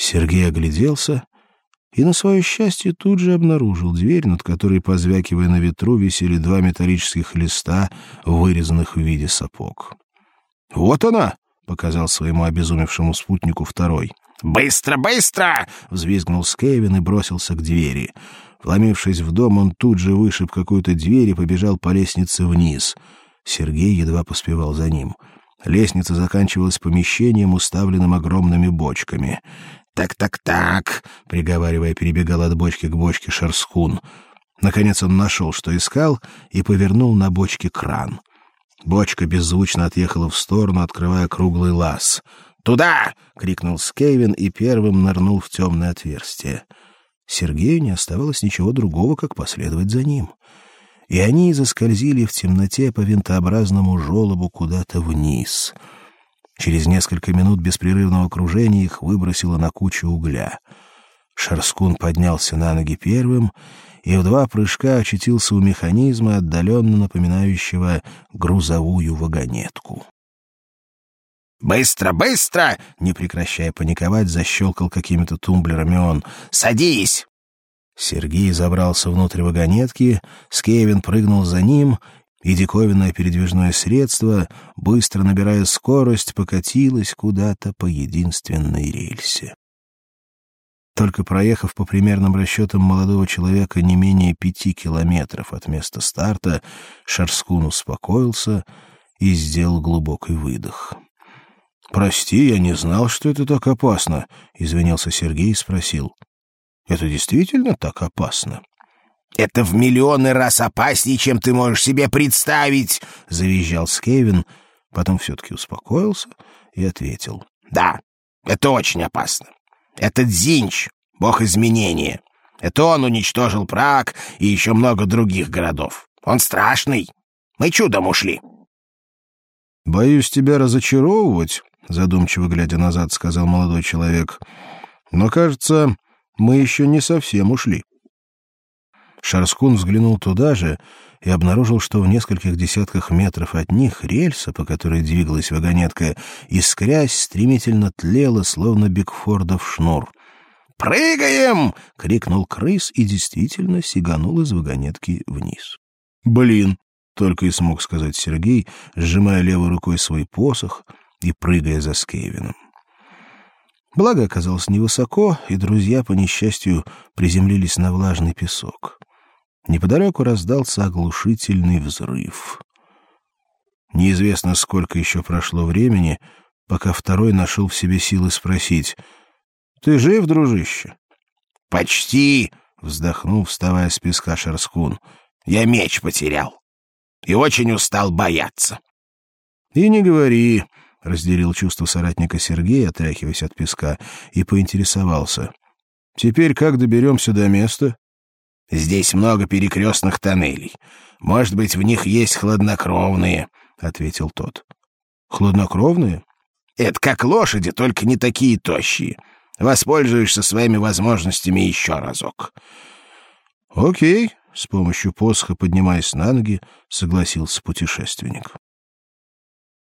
Сергей огляделся и, на свое счастье, тут же обнаружил дверь, над которой, позвякивая на ветру, висели два металлических листа, вырезанных в виде сапог. «Вот она!» — показал своему обезумевшему спутнику второй. «Быстро, быстро!» — взвизгнул Скевин и бросился к двери. Вломившись в дом, он тут же вышиб какую-то дверь и побежал по лестнице вниз. Сергей едва поспевал за ним. Лестница заканчивалась помещением, уставленным огромными бочками. «Так-так-так», — приговаривая, перебегал от бочки к бочке Шарскун. Наконец он нашел, что искал, и повернул на бочке кран. Бочка беззвучно отъехала в сторону, открывая круглый лаз. «Туда!» — крикнул Скейвин и первым нырнул в темное отверстие. Сергею не оставалось ничего другого, как последовать за ним. И они заскользили в темноте по винтообразному желобу куда-то вниз — Через несколько минут беспрерывного кружения их выбросило на кучу угля. Шарскун поднялся на ноги первым и в два прыжка очутился у механизма, отдаленно напоминающего грузовую вагонетку. «Быстро, быстро!» — не прекращая паниковать, защелкал какими-то тумблерами он. «Садись!» Сергей забрался внутрь вагонетки, Скевин прыгнул за ним, и диковинное передвижное средство, быстро набирая скорость, покатилось куда-то по единственной рельсе. Только проехав по примерным расчетам молодого человека не менее пяти километров от места старта, Шарскун успокоился и сделал глубокий выдох. «Прости, я не знал, что это так опасно», — извинился Сергей и спросил. «Это действительно так опасно?» «Это в миллионы раз опаснее, чем ты можешь себе представить!» — завизжал Скевин, потом все-таки успокоился и ответил. «Да, это очень опасно. Это Дзинч, бог изменения. Это он уничтожил Праг и еще много других городов. Он страшный. Мы чудом ушли». «Боюсь тебя разочаровывать», — задумчиво глядя назад, сказал молодой человек. «Но, кажется, мы еще не совсем ушли». Шарскун взглянул туда же и обнаружил, что в нескольких десятках метров от них рельса, по которой двигалась вагонетка, искрясь, стремительно тлела, словно Бигфордов шнур. «Прыгаем!» — крикнул крыс и действительно сиганул из вагонетки вниз. «Блин!» — только и смог сказать Сергей, сжимая левой рукой свой посох и прыгая за Скевином. Благо оказалось невысоко, и друзья, по несчастью, приземлились на влажный песок. Неподалеку раздался оглушительный взрыв. Неизвестно, сколько еще прошло времени, пока второй нашел в себе силы спросить. «Ты жив, дружище?» «Почти!» — вздохнул, вставая с песка Шарскун. «Я меч потерял и очень устал бояться». «И не говори», — разделил чувство соратника Сергей, отряхиваясь от песка, и поинтересовался. «Теперь как доберемся до места?» Здесь много перекрестных тоннелей. Может быть, в них есть хладнокровные, — ответил тот. — Хладнокровные? — Это как лошади, только не такие тощие. Воспользуешься своими возможностями еще разок. — Окей, — с помощью посоха, поднимаясь на ноги, согласился путешественник.